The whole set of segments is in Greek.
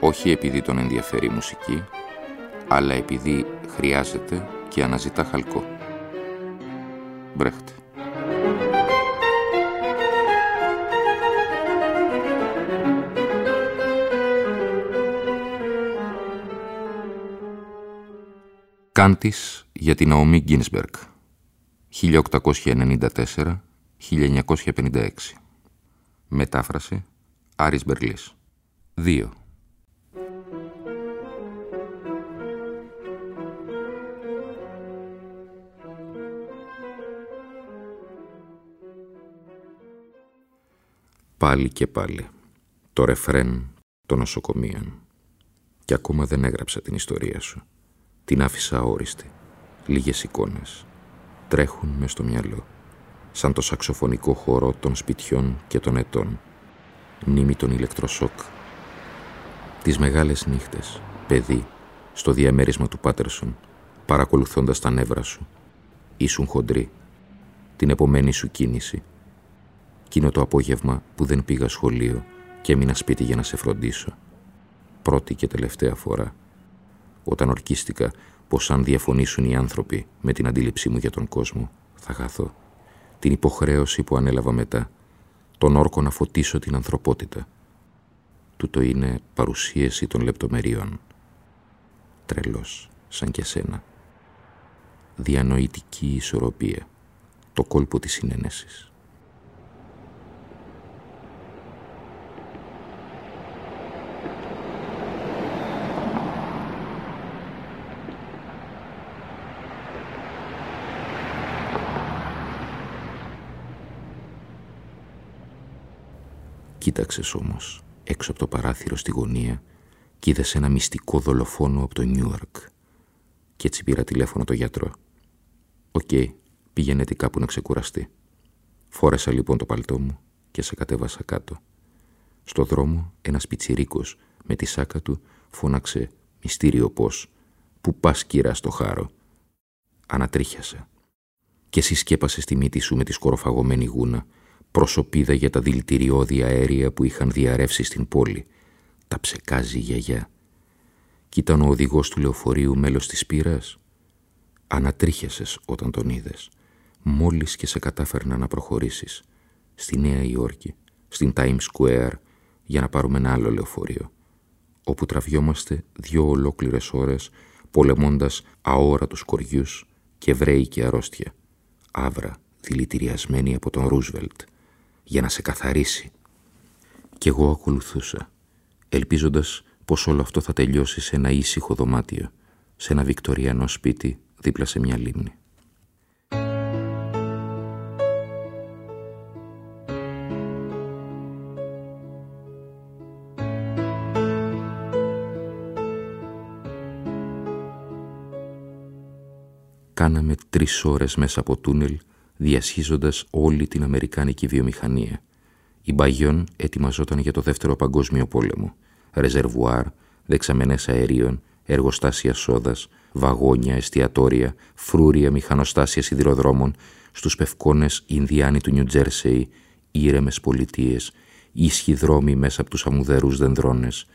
όχι επειδή τον ενδιαφέρει η μουσική, αλλά επειδή χρειάζεται και αναζητά χαλκό. Μπρέχτε. Κάντης για την Αομή Γκίνσμπεργκ 1894-1956 Μετάφραση Άρης Μπερλής 2 Πάλι και πάλι. Το ρεφρέν των νοσοκομείων. Και ακόμα δεν έγραψα την ιστορία σου. Την άφησα αόριστη. Λίγες εικόνες. Τρέχουν μες στο μυαλό. Σαν το σαξοφωνικό χορό των σπιτιών και των ετών. Μνήμη των ηλεκτροσόκ. Τις μεγάλες νύχτες. Παιδί. Στο διαμέρισμα του Πάτερσον. Παρακολουθώντας τα νεύρα σου. Ήσουν χοντρή. Την επομένη σου κίνηση Κείνο το απόγευμα που δεν πήγα σχολείο και έμεινα σπίτι για να σε φροντίσω. Πρώτη και τελευταία φορά. Όταν ορκίστηκα πως αν διαφωνήσουν οι άνθρωποι με την αντίληψή μου για τον κόσμο, θα χαθώ. Την υποχρέωση που ανέλαβα μετά, τον όρκο να φωτίσω την ανθρωπότητα. Τούτο είναι παρουσίαση των λεπτομεριών. Τρελός, σαν και σένα. Διανοητική ισορροπία. Το κόλπο της συνένεσης. Κοίταξες όμως έξω από το παράθυρο στη γωνία και είδες ένα μυστικό δολοφόνο από το Νιούαρκ. Και έτσι πήρα τηλέφωνο το γιατρό. OK, okay, πήγαινε κάπου να ξεκουραστεί. Φόρεσα λοιπόν το παλτό μου και σε κατέβασα κάτω. Στο δρόμο ένας πιτσιρίκος με τη σάκα του φώναξε μυστήριο πώς «Πού πας κυρά στο χάρο» Ανατρίχιασα και σκέπασες τη μύτη σου με τη σκοροφαγωμένη γούνα προσωπίδα για τα δηλητηριώδη αέρια που είχαν διαρρεύσει στην πόλη. Τα ψεκάζει η γιαγιά. Κι ήταν ο οδηγός του λεωφορείου μέλος της πύρας. Ανατρίχιασες όταν τον είδες. Μόλις και σε κατάφερνα να προχωρήσεις. Στη Νέα Υόρκη, στην Times Square, για να πάρουμε ένα άλλο λεωφορείο. Όπου τραβιόμαστε δύο ολόκληρες ώρες πολεμώντας αόρατους κοριούς και βρέη και αρρώστια. Άβρα, δηλητηριασμένη από τον Ρούσβελτ για να σε καθαρίσει. Κι εγώ ακολουθούσα, ελπίζοντας πως όλο αυτό θα τελειώσει σε ένα ήσυχο δωμάτιο, σε ένα βικτοριανό σπίτι δίπλα σε μια λίμνη. Κάναμε τρεις ώρες μέσα από τούνελ διασχίζοντας όλη την Αμερικάνικη βιομηχανία. Η Μπαγιόν ετοιμαζόταν για το Δεύτερο Παγκόσμιο Πόλεμο. Ρεζερβουάρ, δεξαμενές αερίων, εργοστάσια σόδας, βαγόνια, εστιατόρια, φρούρια, μηχανοστάσια σιδηροδρόμων, στους πευκόνες Ινδιάνοι του Νιουτζέρσεϊ, ήρεμες πολιτείες, ίσχυοι δρόμοι μέσα από τους αμμουδερούς δενδρώνες,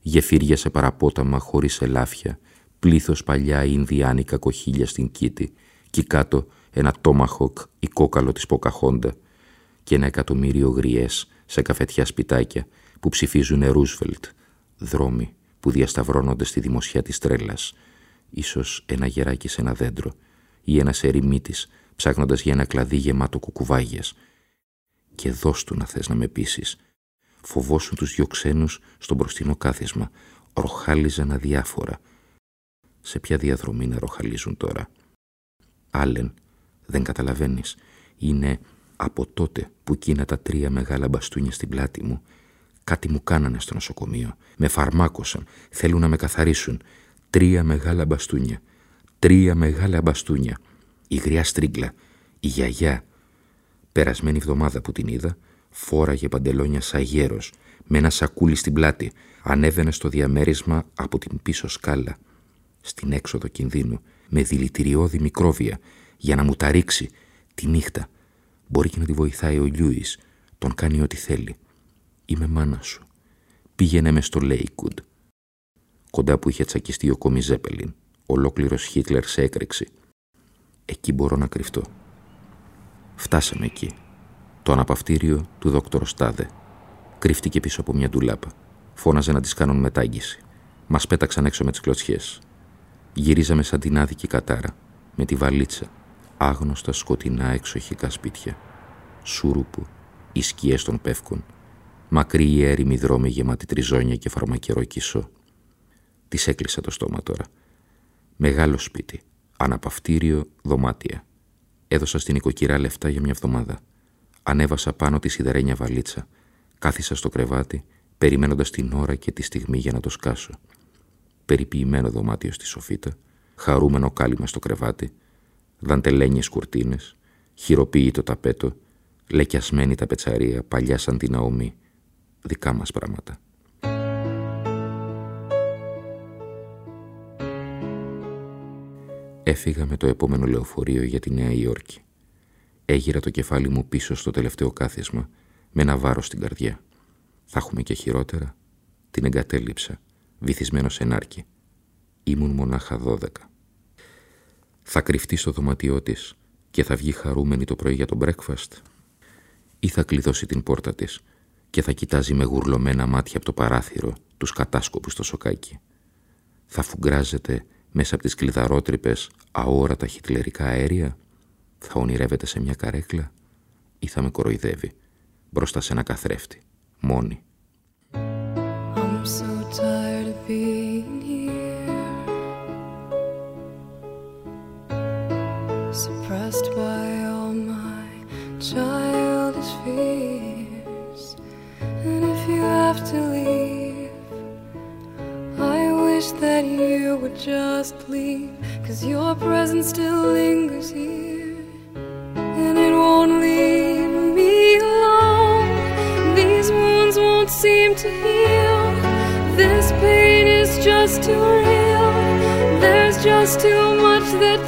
γεφύρια σε παραπόταμα χωρίς ελάφια, πλήθος παλιά Ινδιάνικα κοχύλια στην Κίτη, και κάτω ένα τόμαχοκ ή κόκαλο της Ποκαχόντα και ένα εκατομμύριο γριές σε καφετιά σπιτάκια που ψηφίζουν Ρούσβελτ, δρόμοι που διασταυρώνονται στη δημοσιά της τρέλας, ίσως ένα γεράκι σε ένα δέντρο ή ένας ερημίτης ψάχνοντας για ένα κλαδί γεμάτο κουκουβάγιας. Και δώσ' του να θες να με πείσεις. Φοβόσουν τους δυο ξένους στο μπροστινό κάθισμα. Ροχάλιζαν αδιάφορα. Σε ποια διαδρομή να ροχαλίζουν τώρα; Άλεν δεν καταλαβαίνεις. Είναι από τότε που κίνα τα τρία μεγάλα μπαστούνια στην πλάτη μου Κάτι μου κάνανε στο νοσοκομείο. Με φαρμάκωσαν. Θέλουν να με καθαρίσουν. Τρία μεγάλα μπαστούνια. Τρία μεγάλα μπαστούνια. Η γριά στρίγκλα. Η γιαγιά. Περασμένη εβδομάδα που την είδα, φόραγε παντελόνια σαν γέρος, με ένα σακούλι στην πλάτη. Ανέβαινε στο διαμέρισμα από την πίσω σκάλα. Στην έξοδο κινδύνου, με δηλητηριώδη μικρόβια, για να μου τα ρίξει τη νύχτα. Μπορεί και να τη βοηθάει ο Λιούις. Τον κάνει ό,τι θέλει. Είμαι μάνα σου. Πήγαινε μες στο Λέικουντ. Κοντά που είχε τσακιστεί ο Κόμι Ζέπελιν. Ολόκληρος Χίτλερ σε έκρηξη. Εκεί μπορώ να κρυφτώ. Φτάσαμε εκεί. Το αναπαυτήριο του δόκτωρο Στάδε. Κρύφτηκε πίσω από μια ντουλάπα. Φώναζε να της κάνουν μετάγγιση. Μας πέταξαν έξω με τις κλωτσιές. Γυρίζαμε σαν την άδικη κατάρα. Με τη βαλίτσα. Άγνωστα σκοτεινά εξοχικά σπίτια. Σούρουπου. Οι σκιέ των πεύκων. Μακρύ η έρημη δρόμη γεμάτη τριζόνια και φαρμακερό κισό. Τη έκλεισα το στόμα τώρα. Μεγάλο σπίτι. Αναπαυτήριο, δωμάτια. Έδωσα στην οικοκυρά λεφτά για μια εβδομάδα. Ανέβασα πάνω τη σιδερένια βαλίτσα. Κάθισα στο κρεβάτι, περιμένοντας την ώρα και τη στιγμή για να το σκάσω. Περιποιημένο δωμάτιο στη σοφίτα, χαρούμενο κάλυμα στο κρεβάτι, δαντελένιες κουρτίνες, χειροποίητο ταπέτο, λεκιασμένη τα πετσαρία, παλιά σαν την αομή. Δικά μας πράγματα. Έφυγα με το επόμενο λεωφορείο για τη Νέα Υόρκη. Έγιρα το κεφάλι μου πίσω στο τελευταίο κάθισμα, με ένα βάρος στην καρδιά. Θα έχουμε και χειρότερα; Την εγκατέλειψα, βυθισμένο σε νάρκη. Ήμουν μονάχα δώδεκα. Θα κρυφτεί στο δωματιό της και θα βγει χαρούμενη το πρωί για το breakfast; Ή θα κλειδώσει την πόρτα της και θα κοιτάζει με γουρλωμένα μάτια από το παράθυρο τους κατάσκοπους στο σοκάκι; Θα φουγκράζεται μέσα από τις κλειδαρότρυπες αόρατα χιτλερικά αέρια, θα ονειρεύεται σε μια καρέκλα; Ή θα με κοροϊδεύει μπροστά σε ένα καθρέφτη, μόνη; I'm so have to leave. I wish that you would just leave Cause your presence still lingers here. And it won't leave me alone. These wounds won't seem to heal. This pain is just too real. There's just too much that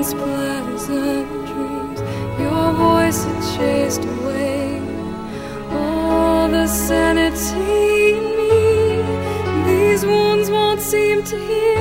once pleasant dreams. Your voice it chased away all the sanity in me. These wounds won't seem to heal.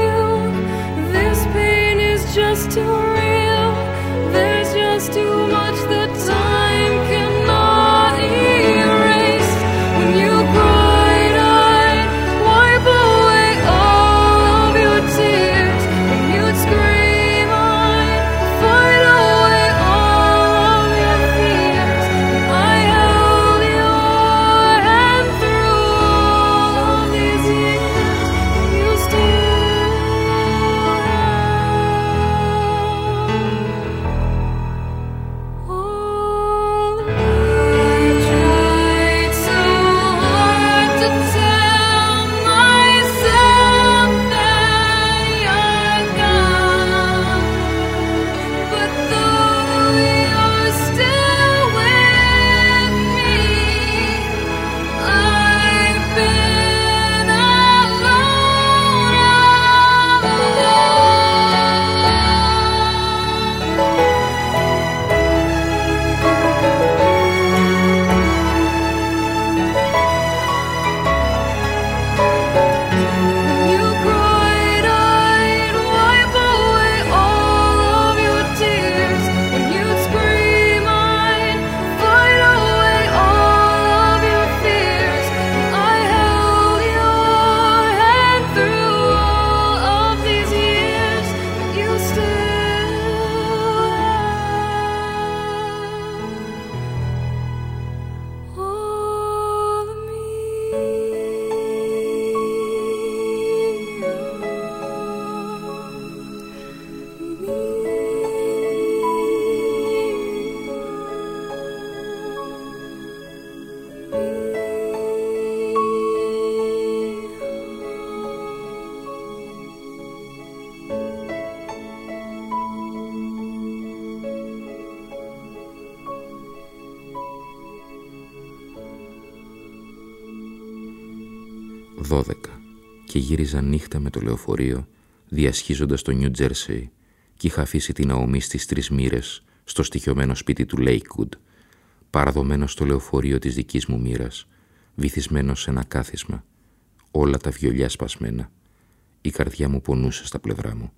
12 και γύριζα νύχτα με το λεωφορείο διασχίζοντας το Νιου Τζέρσεϊ και είχα αφήσει την αομή στις τρεις μοίρες στο στοιχειωμένο σπίτι του Λέικουντ, παραδομένος στο λεωφορείο της δικής μου μοίρας, βυθισμένος σε ένα κάθισμα, όλα τα βιολιά σπασμένα. Η καρδιά μου πονούσε στα πλευρά μου,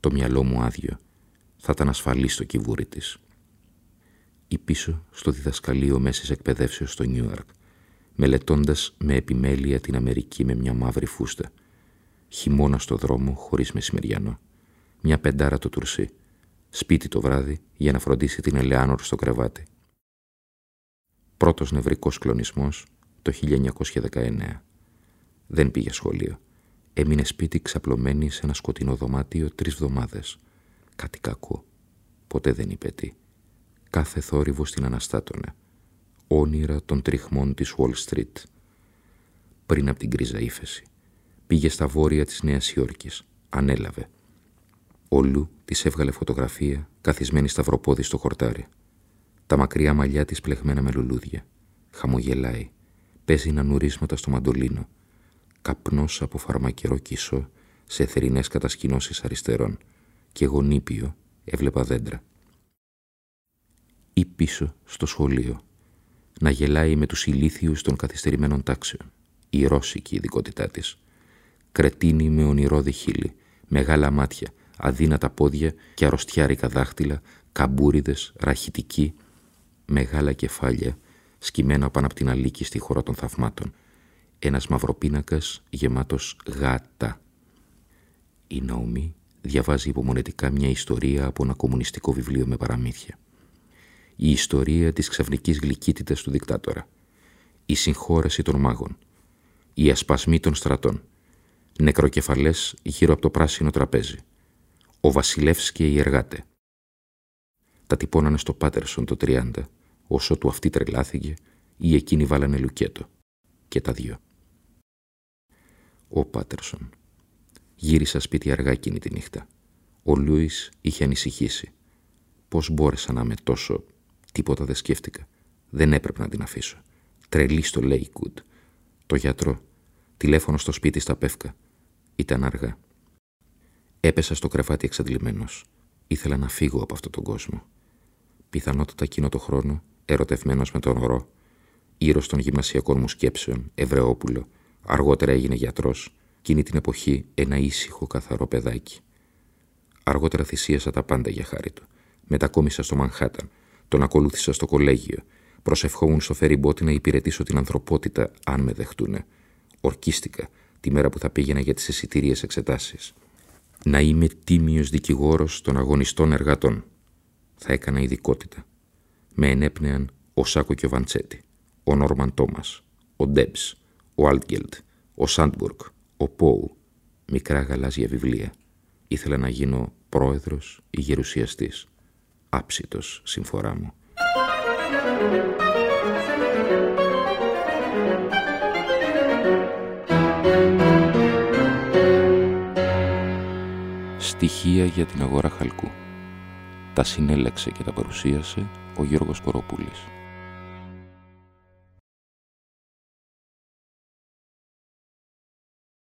το μυαλό μου άδειο, θα ήταν ασφαλής στο κυβούρι της. Ή πίσω στο διδασκαλείο μέσης εκπαιδεύσεως στο Νιούαρκ, μελετώντας με επιμέλεια την Αμερική με μια μαύρη φούστα, χειμώνα στο δρόμο χωρίς μεσημεριανό, μια πεντάρα το τουρσί, σπίτι το βράδυ για να φροντίσει την Ελεάνορ στο κρεβάτι. Πρώτος νευρικός κλονισμός το 1919. Δεν πήγε σχολείο. Έμεινε σπίτι ξαπλωμένη σε ένα σκοτεινό δωμάτιο τρεις εβδομάδες. Κάτι κακό. Ποτέ δεν είπε τι. Κάθε θόρυβο την αναστάτωνε. Όνειρα των τριχμών της Wall Street. Πριν από την κρίζα ύφεση. Πήγε στα βόρεια της Νέας Υόρκης. Ανέλαβε. Όλου της έβγαλε φωτογραφία καθισμένη σταυροπόδι στο χορτάρι. Τα μακριά μαλλιά της πλεγμένα με λουλούδια. Χαμογελάει. Παίζει νουρίσματα στο μαντολίνο. Καπνός από φαρμακερό κισό σε θερινές κατασκηνώσεις αριστερών και γονίπιο έβλεπα δέντρα. Ή πίσω στο σχολείο να γελάει με τους ηλίθιους των καθυστερημένων τάξεων. Η ρώσικη ειδικότητά της. Κρετίνη με ονειρώδη χείλη, μεγάλα μάτια, αδύνατα πόδια και αρρωστιάρικα δάχτυλα, καμπούριδες, ραχητικοί, μεγάλα κεφάλια, σκυμμένα πάνω από την αλήκη στη χώρα των θαυμάτων. Ένας μαυροπίνακας γεμάτος γάτα. Η Ναομή διαβάζει υπομονετικά μια ιστορία από ένα κομμουνιστικό βιβλίο με παραμύθια. Η ιστορία της ξαφνικής γλυκύτητας του δικτάτορα. Η συγχώρεση των μάγων. Η ασπασμή των στρατών. Νεκροκεφαλές γύρω από το πράσινο τραπέζι ο Βασιλεύς και οι εργάτε. Τα τυπώνανε στο Πάτερσον το 30, όσο του αυτή τρελάθηκε ή εκείνοι βάλανε λουκέτο. Και τα δυο. Ο Πάτερσον. Γύρισα σπίτι αργά εκείνη τη νύχτα. Ο Λούις είχε ανησυχήσει. Πώς μπόρεσα να είμαι τόσο... Τίποτα δεν σκέφτηκα. Δεν έπρεπε να την αφήσω. Τρελή στο Λέικουντ. Το γιατρό. Τηλέφωνο στο σπίτι στα Πεύκα. Ήταν αργά. Έπεσα στο κρεβάτι εξαντλημένος. Ήθελα να φύγω από αυτόν τον κόσμο. Πιθανότατα εκείνο το χρόνο, ερωτευμένος με τον ορό, ήρω των γυμνασιακών μου σκέψεων, Ευρεόπουλο, αργότερα έγινε γιατρός, εκείνη την εποχή ένα ήσυχο καθαρό παιδάκι. Αργότερα θυσίασα τα πάντα για χάρη του. Μετακόμισα στο Μανχάταν, τον ακολούθησα στο κολέγιο, προσευχόμουν στο φεριμπότι να υπηρετήσω την ανθρωπότητα αν με δεχτούνε. Ορκίστηκα τη μέρα που θα πήγαινα για τις εισιτήριες εξετάσεις να είμαι τίμιος δικηγόρος των αγωνιστών εργατών. Θα έκανα ειδικότητα. Με ενέπνεαν ο Σάκο και ο Βαντσέτη, ο Νόρμαν Τόμας, ο Ντέμπς, ο Αλτγκελτ, ο Σάντμπουργκ, ο Πόου, μικρά γαλάζια βιβλία. Ήθελα να γίνω πρόεδρος ή γερουσιαστής. Άψητος, συμφορά μου. Στοιχεία για την αγορά χαλκού. Τα συνέλεξε και τα παρουσίασε ο Γιώργος Κοροπούλης.